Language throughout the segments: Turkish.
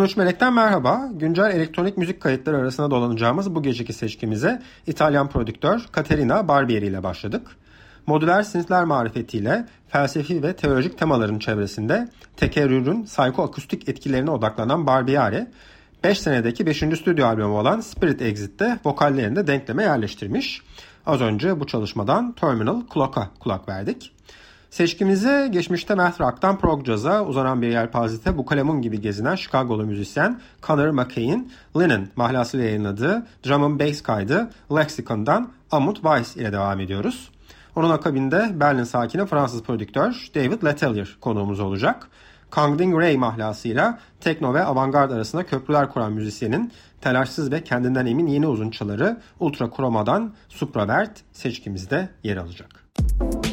13 Melek'ten merhaba. Güncel elektronik müzik kayıtları arasında dolanacağımız bu geceki seçkimize İtalyan prodüktör Caterina Barbieri ile başladık. Modüler synthler marifetiyle felsefi ve teolojik temaların çevresinde tekerrürün psychoakustik etkilerine odaklanan Barbieri, 5 senedeki 5. stüdyo albümü olan Spirit Exit'te vokallerinde denkleme yerleştirmiş. Az önce bu çalışmadan Terminal Clock'a kulak verdik. Seçkimize geçmişte math rock'tan prog jazz'a uzanan bir yelpazede bu kalemun gibi gezinen Chicago'lu müzisyen Connor McKay'in Linen mahlasıyla yayınladığı drum and bass kaydı Lexicon'dan Amut Weiss ile devam ediyoruz. Onun akabinde Berlin sakini Fransız prodüktör David Letelier konuğumuz olacak. Kangding Ray mahlasıyla tekno ve avantgard arasında köprüler kuran müzisyenin telaşsız ve kendinden emin yeni uzunçaları Ultra Chroma'dan Supravert seçkimizde yer alacak. Müzik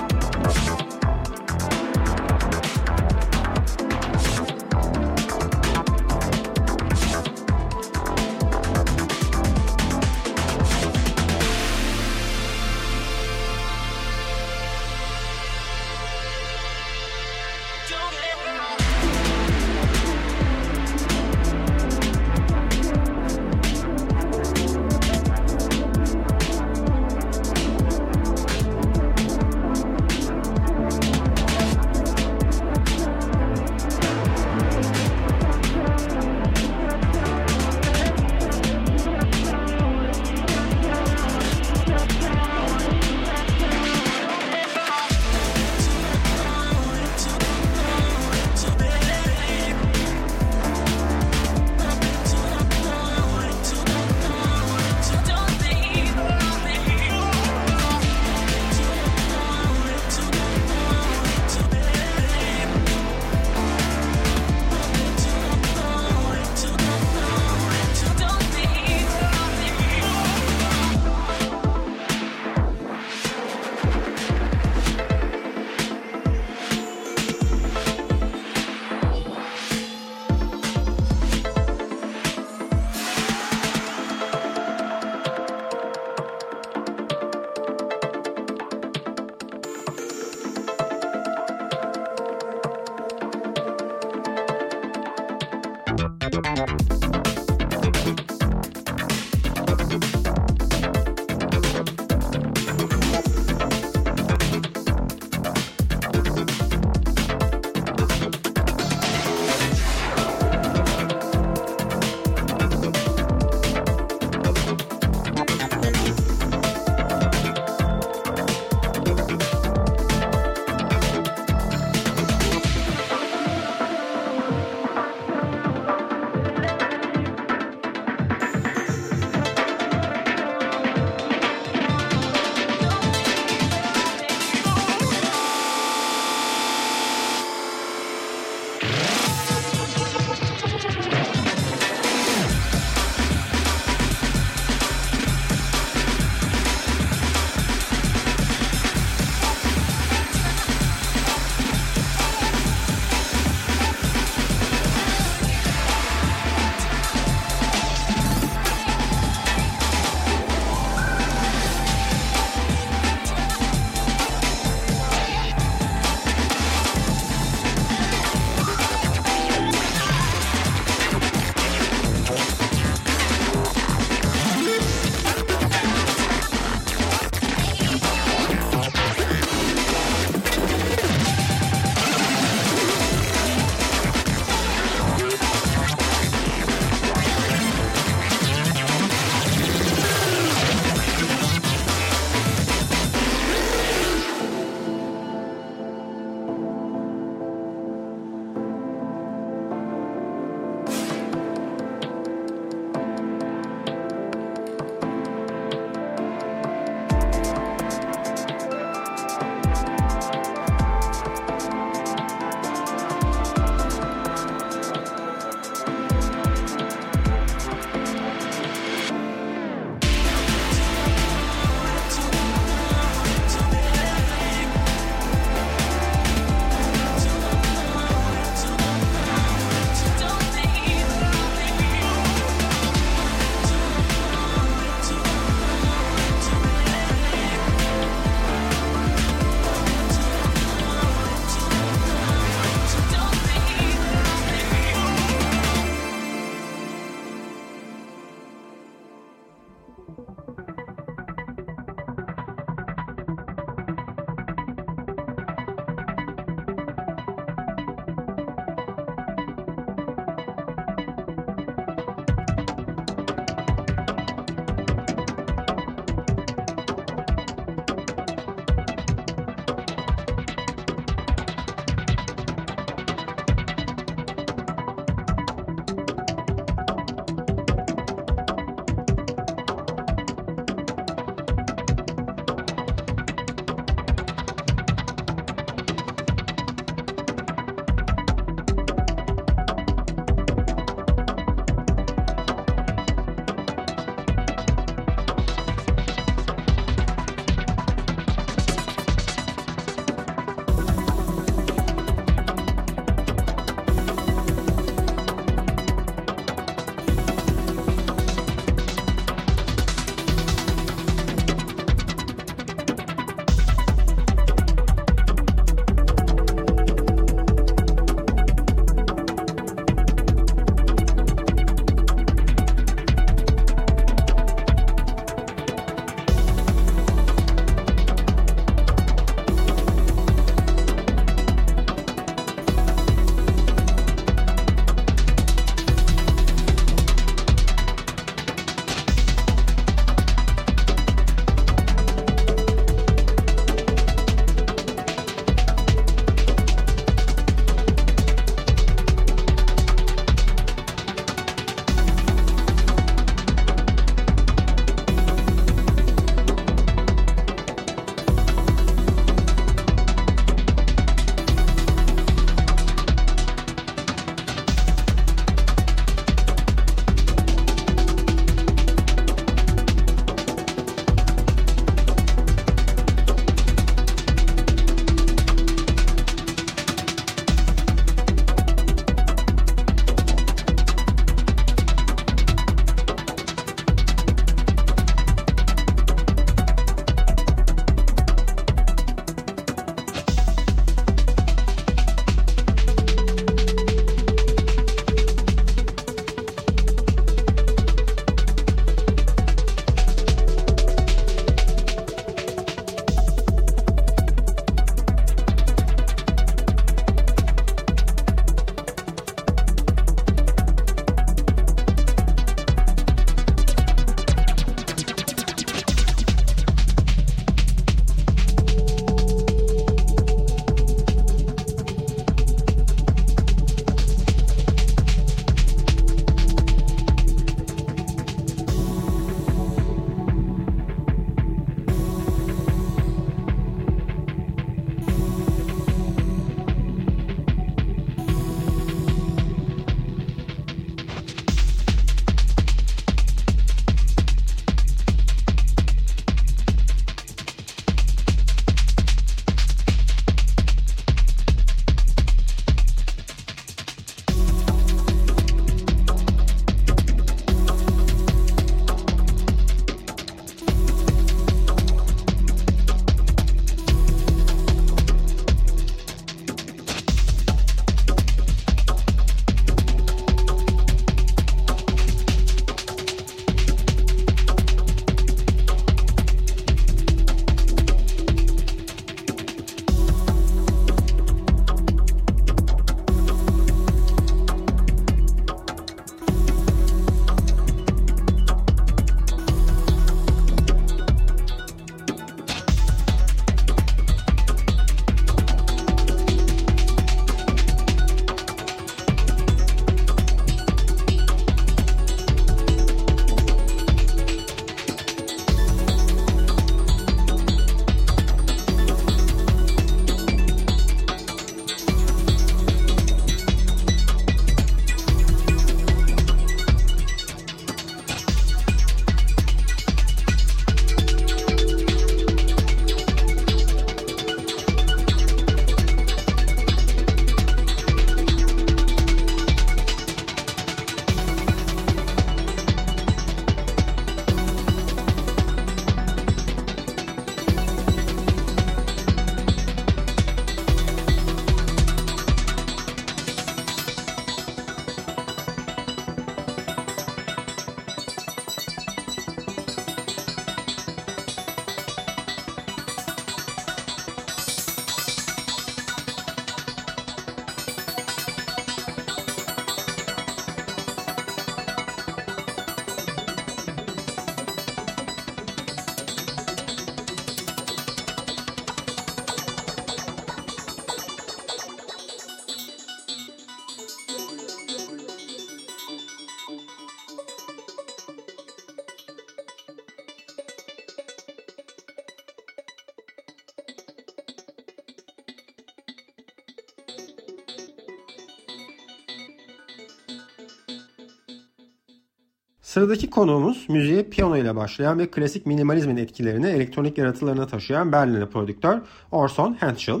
Sıradaki konuğumuz müziğe piyano ile başlayan ve klasik minimalizmin etkilerini elektronik yaratılarına taşıyan Berlinli prodüktör Orson Henschel.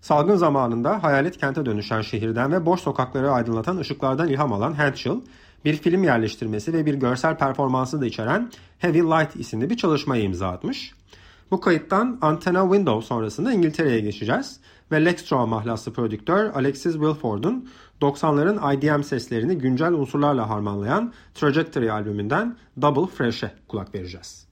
Salgın zamanında hayalet kente dönüşen şehirden ve boş sokakları aydınlatan ışıklardan ilham alan Henschel, bir film yerleştirmesi ve bir görsel performansı da içeren Heavy Light isimli bir çalışmaya imza atmış. Bu kayıttan Antenna Window sonrasında İngiltere'ye geçeceğiz ve Lexstrom mahlaslı prodüktör Alexis Wilford'un 90'ların IDM seslerini güncel unsurlarla harmanlayan Trajectory albümünden Double Fresh'e kulak vereceğiz.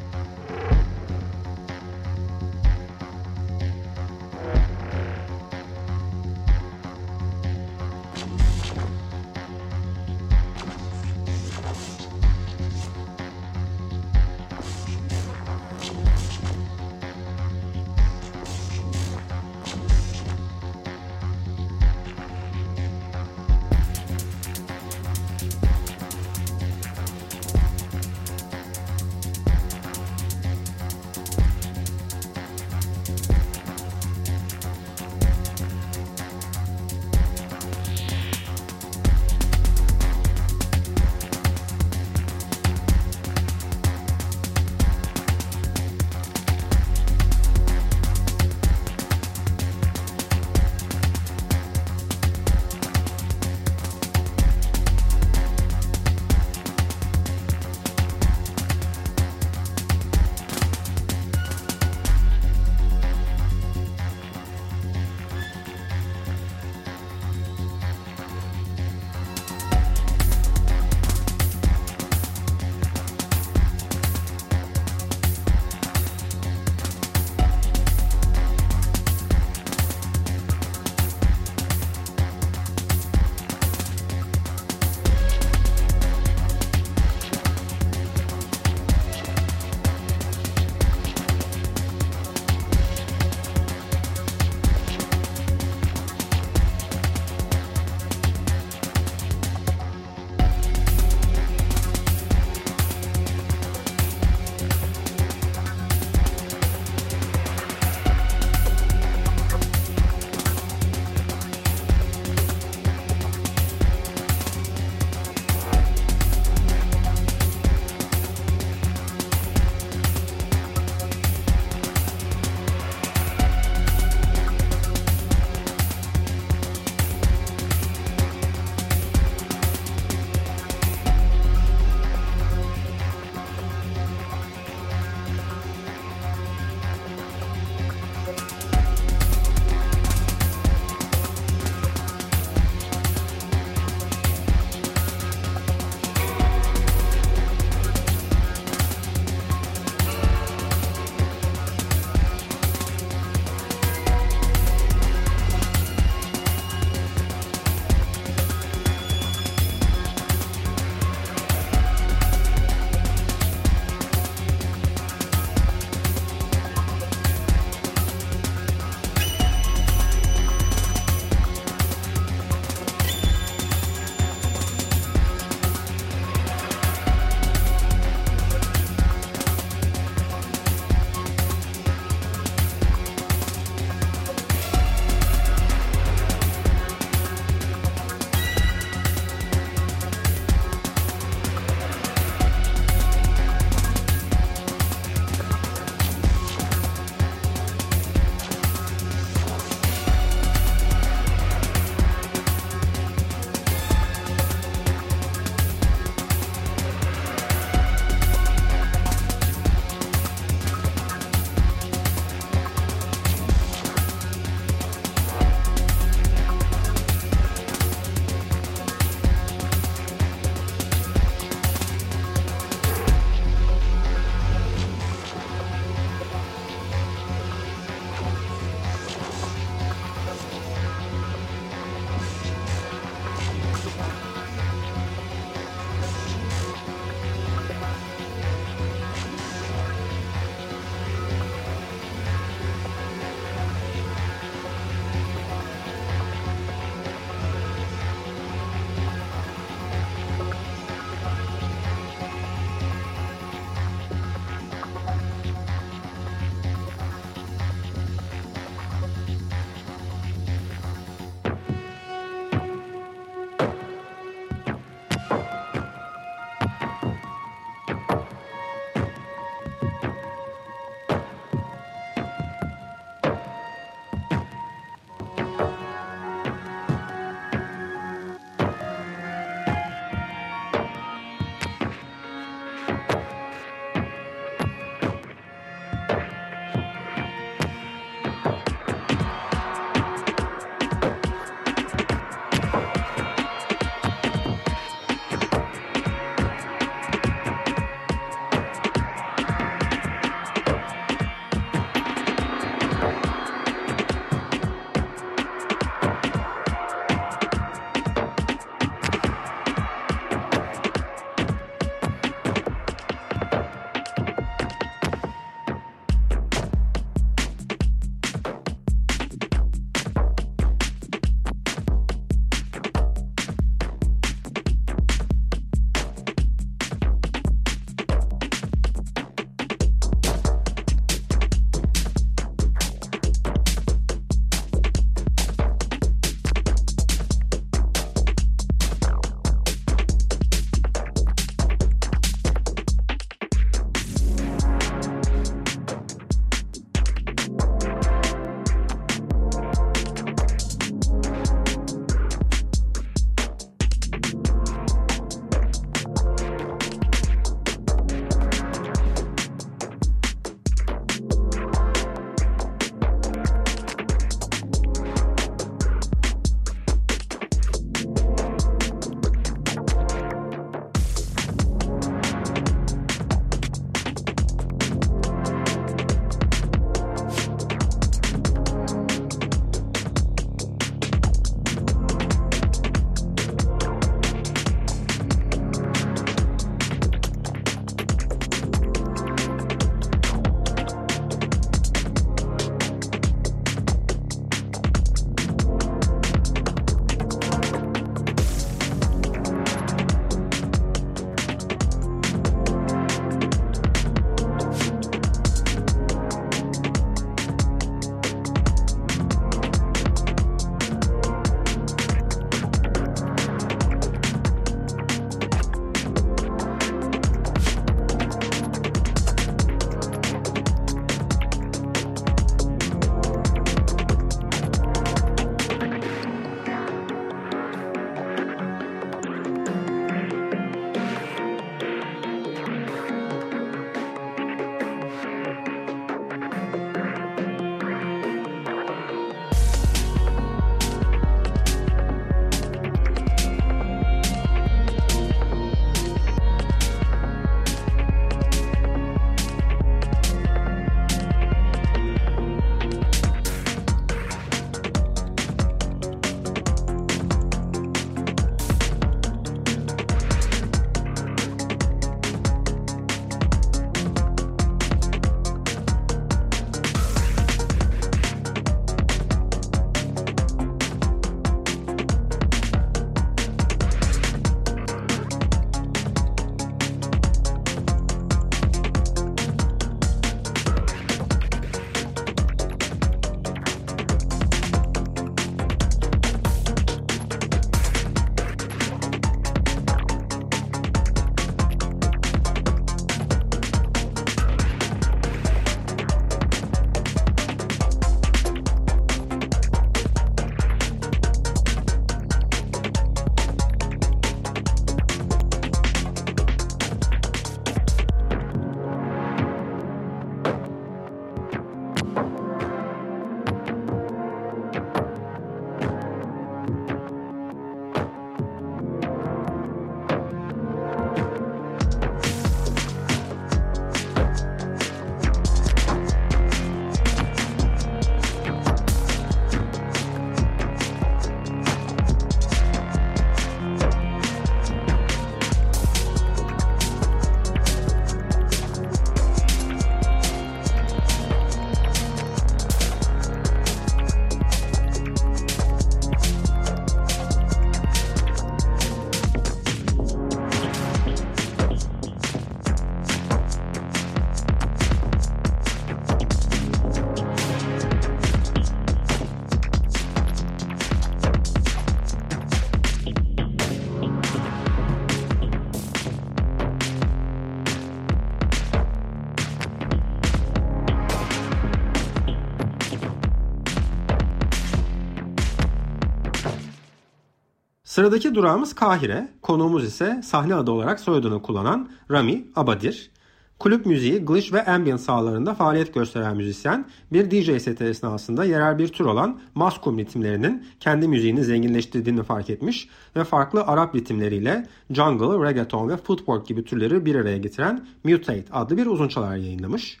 Sıradaki durağımız Kahire. Konuğumuz ise sahne adı olarak soyadını kullanan Rami Abadir. Kulüp müziği, glitch ve ambient sahalarında faaliyet gösteren müzisyen bir DJ seti esnasında yerel bir tür olan maskum ritimlerinin kendi müziğini zenginleştirdiğini fark etmiş ve farklı Arap ritimleriyle jungle, reggaeton ve footwork gibi türleri bir araya getiren Mutate adlı bir uzun çalar yayınlamış.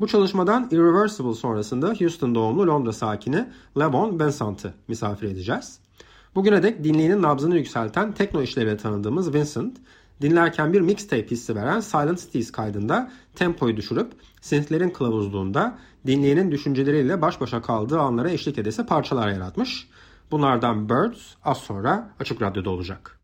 Bu çalışmadan Irreversible sonrasında Houston doğumlu Londra sakini Levon Bensant'ı misafir edeceğiz. Bugüne dek dinleyenin nabzını yükselten tekno işleriyle tanıdığımız Vincent, dinlerken bir mixtape hissi veren Silent Cities kaydında tempoyu düşürüp synthlerin kılavuzluğunda dinleyenin düşünceleriyle baş başa kaldığı anlara eşlik edesi parçalar yaratmış. Bunlardan Birds az sonra Açık Radyo'da olacak.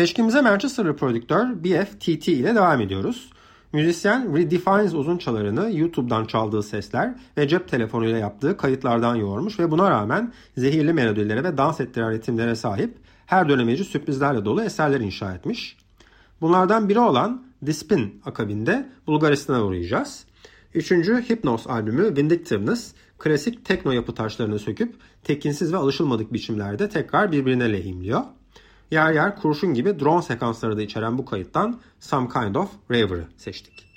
Seçkimize Manchester'lı prodüktör BFTT ile devam ediyoruz. Müzisyen Redefines uzun çalarını YouTube'dan çaldığı sesler ve cep telefonuyla yaptığı kayıtlardan yoğurmuş ve buna rağmen zehirli melodilere ve dans ettiren ritimlere sahip her dönemeci sürprizlerle dolu eserler inşa etmiş. Bunlardan biri olan Dispin akabinde Bulgaristan'a uğrayacağız. Üçüncü Hypnos albümü Vindictiveness klasik tekno yapı taşlarını söküp tekinsiz ve alışılmadık biçimlerde tekrar birbirine lehimliyor. Yer yer kurşun gibi drone sekansları da içeren bu kayıttan Some Kind of Raver'ı seçtik.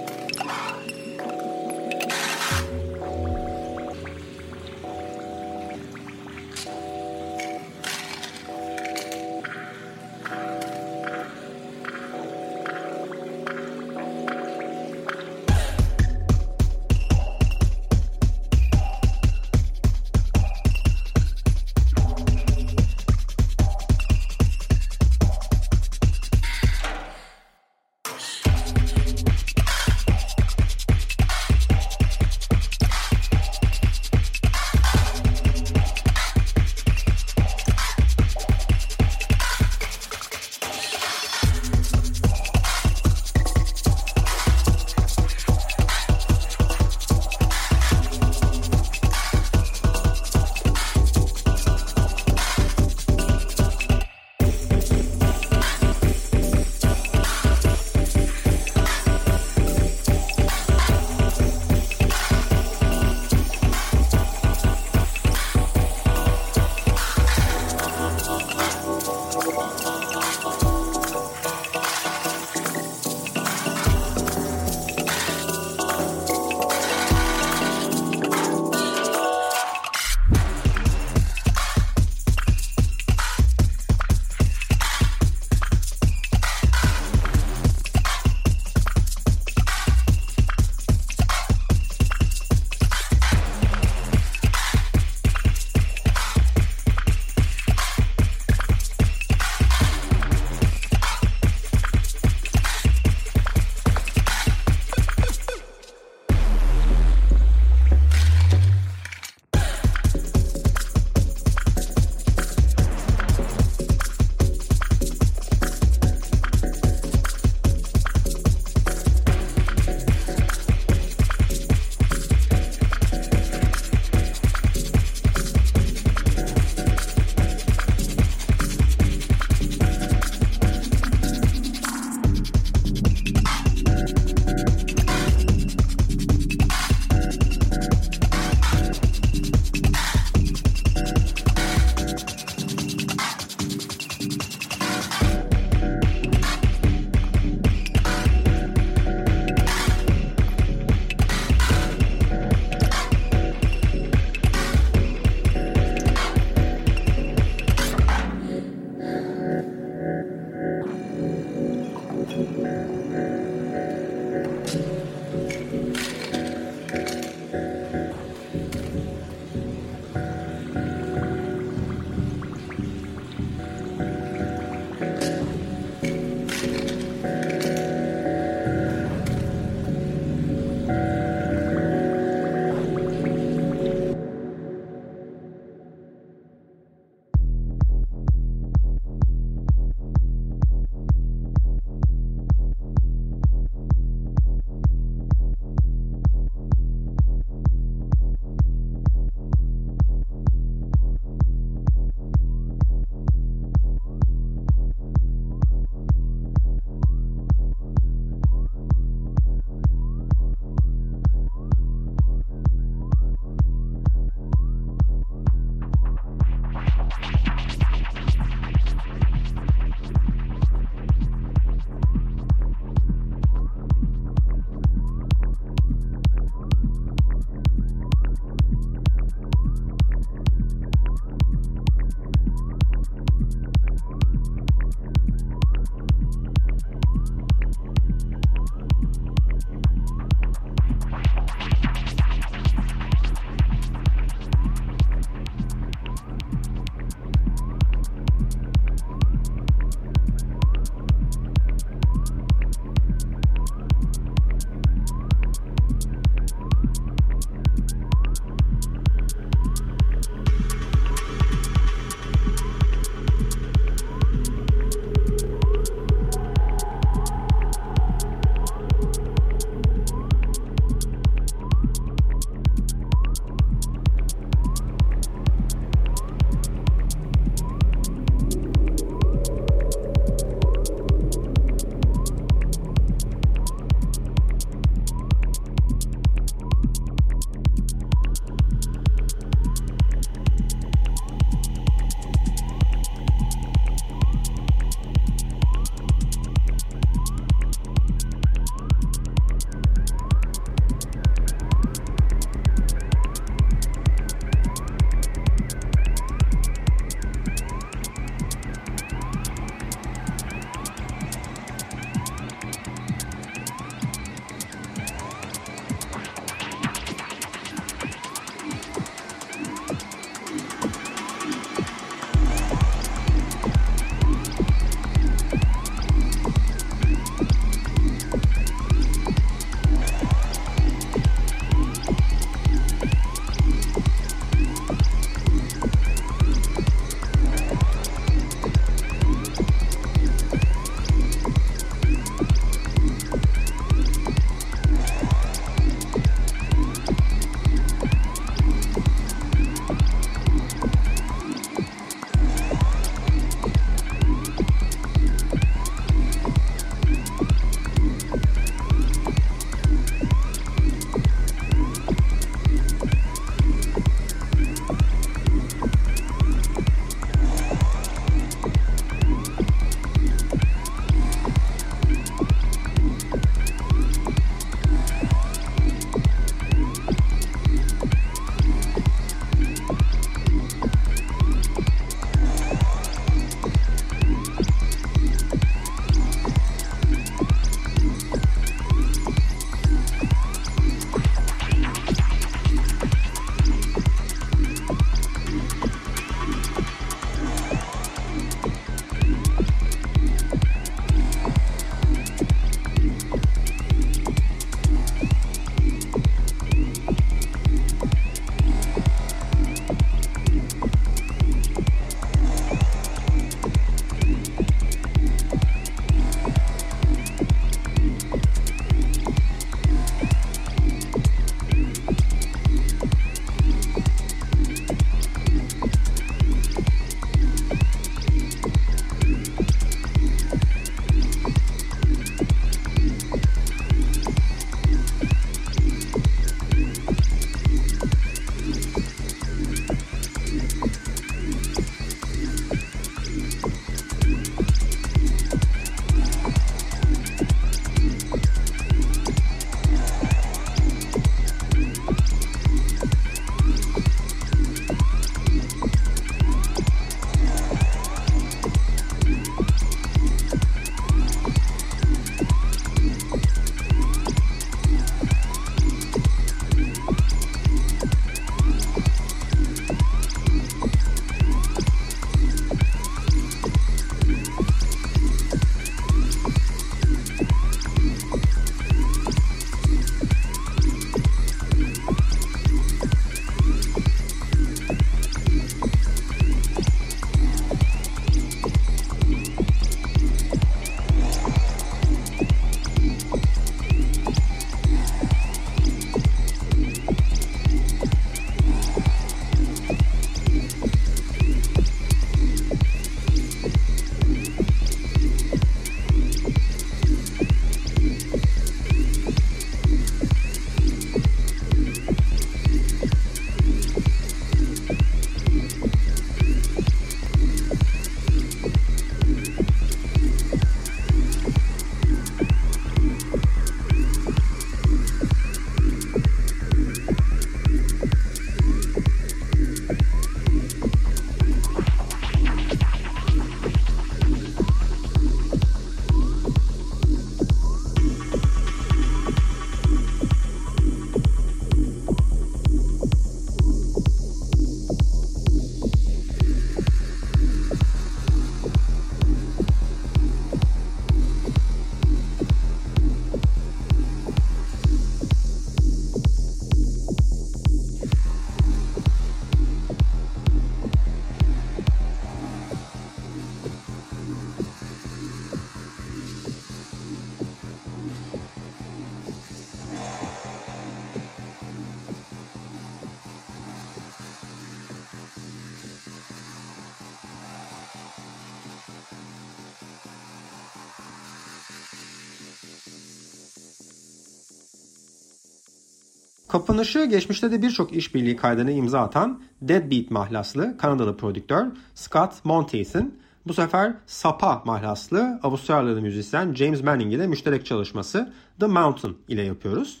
Kapanışı geçmişte de birçok işbirliği kaydına imza atan Deadbeat mahlaslı Kanadalı prodüktör Scott Monteith'in bu sefer Sapa mahlaslı Avustralyalı müzisyen James Manning ile müşterek çalışması The Mountain ile yapıyoruz.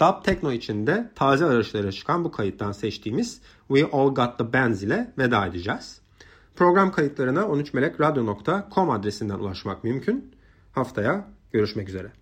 Dub Techno içinde taze arayışlara çıkan bu kayıttan seçtiğimiz We All Got The Bands ile veda edeceğiz. Program kayıtlarına 13melekradyo.com adresinden ulaşmak mümkün. Haftaya görüşmek üzere.